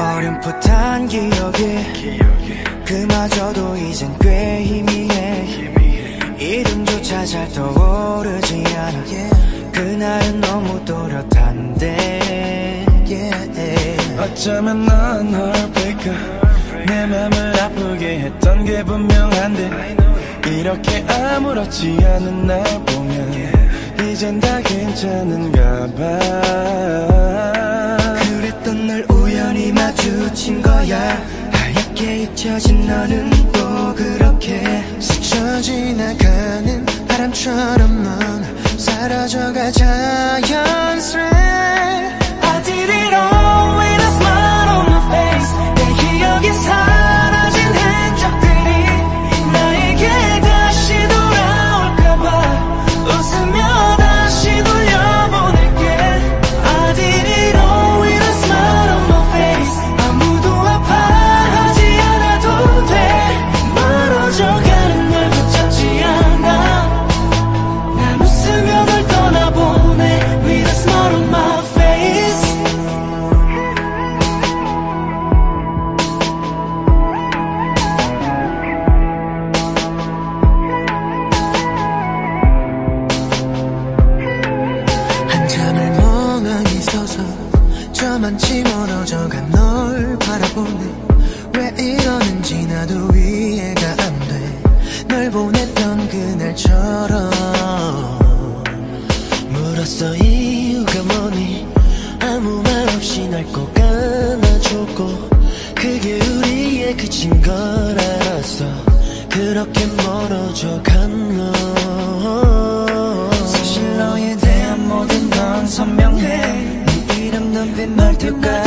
어렴풋한 기억에 그마저도 이젠 꽤 희미해. 이름조차 잘 떠오르지 않아. 그날은 너무 또렷한데. 어쩌면 넌 heartbreaker 내 맘을 아프게 했던 게 분명한데. 이렇게 아무렇지 않은 날 보면 이젠 다 괜찮은가 봐 너는 또 그렇게 스쳐 지나가는 바람처럼 넌 사라져가 자연 저만치 멀어져간 널 바라보네. 왜 이러는지 나도 이해가 안 돼. 널 보냈던 그날처럼. 물었어 이유가 뭐니? 아무 말 없이 날 꼭 안아줬고 그게 우리의 그친 걸 알았어. 그렇게 멀어져 간 너 눈빛 말투까